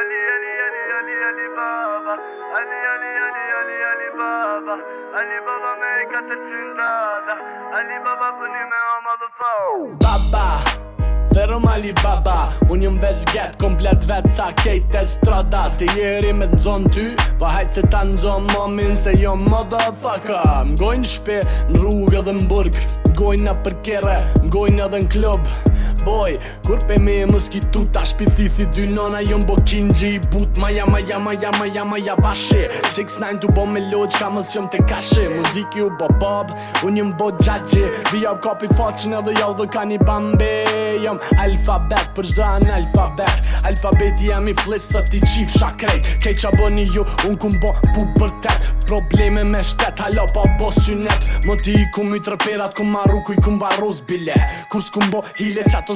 ali ali ali ali ali baba ali ali ali ali ali baba ali baba me katë çndada ali baba puni me o motherfucker baba Dherëm Ali Baba Unë jëm veç get, komplet vetë sa kejt e strada Të jeri me të nëzon ty Pa po hajtë se ta nëzon momin se jo motherfucker M'gojnë shpe, në rrugë edhe në burg gojnë në përkere, m'gojnë edhe në klub boy Kur pe me e më skitu ta shpithithi Dy nona jo mbo kinji i but Maja Maja Maja Maja Maja ja ma ja ma ja vashe du bo me loj qka më zgjëm të kashe Muziki u bo bob, unë jëm bo gjagje Dhe jau kopi faqin edhe jau dhe ka një bambi Jëm alfabet, për alfabet Alfabeti jam i flis të ti qif shakrejt Kej qa bo një ju, unë ku mbo pu për Probleme me shtet, halo pa bo synet Më ti i ku mytë rëperat, ku marru ku i ku bile Kur s'ku mbo hile qato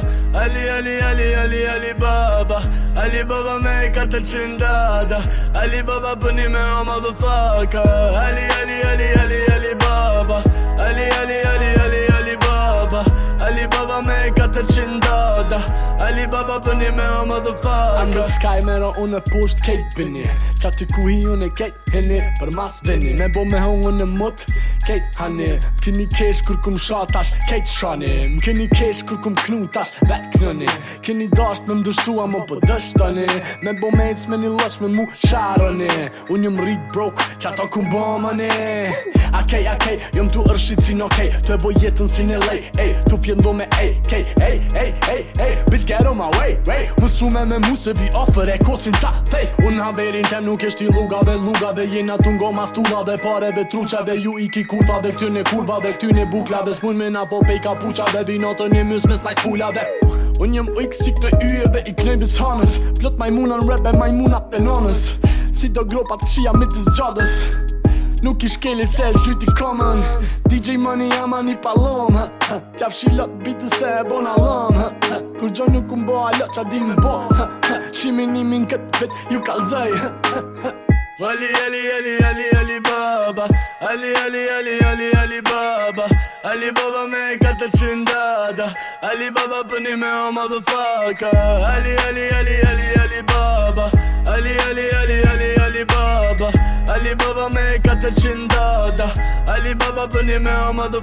بابا علي علي علي علي علي بابا علي بابا ما يقتل شندادة علي بابا بني ما هو مضفاكة علي علي علي علي علي بابا علي علي علي علي علي بابا علي بابا ما يقتل شندادة Ali baba për një me o më dhe fuck Andë s'kaj me ro unë e push t'kejt për Qa ty ku hi unë e kejt hini Për mas veni Me bo me hongë në mut Kejt hani Kini kesh kur kum shatash Kejt shani Kini kesh kur kum knutash Vet kënëni Kini dasht me mdushtua Mo për po dështani Me bo me ecme një lësh me mu Sharani Unë jëm rrit brok Qa ta kum bëmëni Okay, okay, jom tu rshit sin okay, tu e boj jetën sin e lei. Ej, tu fjendo me ej, kej, ej, ej, ej, ej, bitch get on my way, way. Mu shumë me mu se vi offer e kocin ta. Ej, Unë ha berin ta nuk e luga lluga ve lluga ve jen atu goma stuva ve pare dhe truqa ve ju i ki kurva ve ty ne kurva ve ty bukla ve smun me na po pe kapuça ve vi noto mys me spaj pula dhe Unë jëm ik si te yë ve i knej bis hanes. Plot maimuna rap e maimuna penonas. Si do gropa qia mitës gjadës Nuk ish kele se gjyti komën DJ Money jama një palom Tjaf shilot bitë se e bon alom Kur gjo nuk më bo alo qa di më bo Shimi një min këtë vet ju kalzaj Ali Ali Ali Ali Ali Baba Ali Ali Ali Ali Ali Baba Ali Baba me e katër qëndada Ali Baba pëni me o motherfucker Ali Ali Ali Ali Ali Baba Ali Ali Ali Katër që ndada Ali baba për një me oma du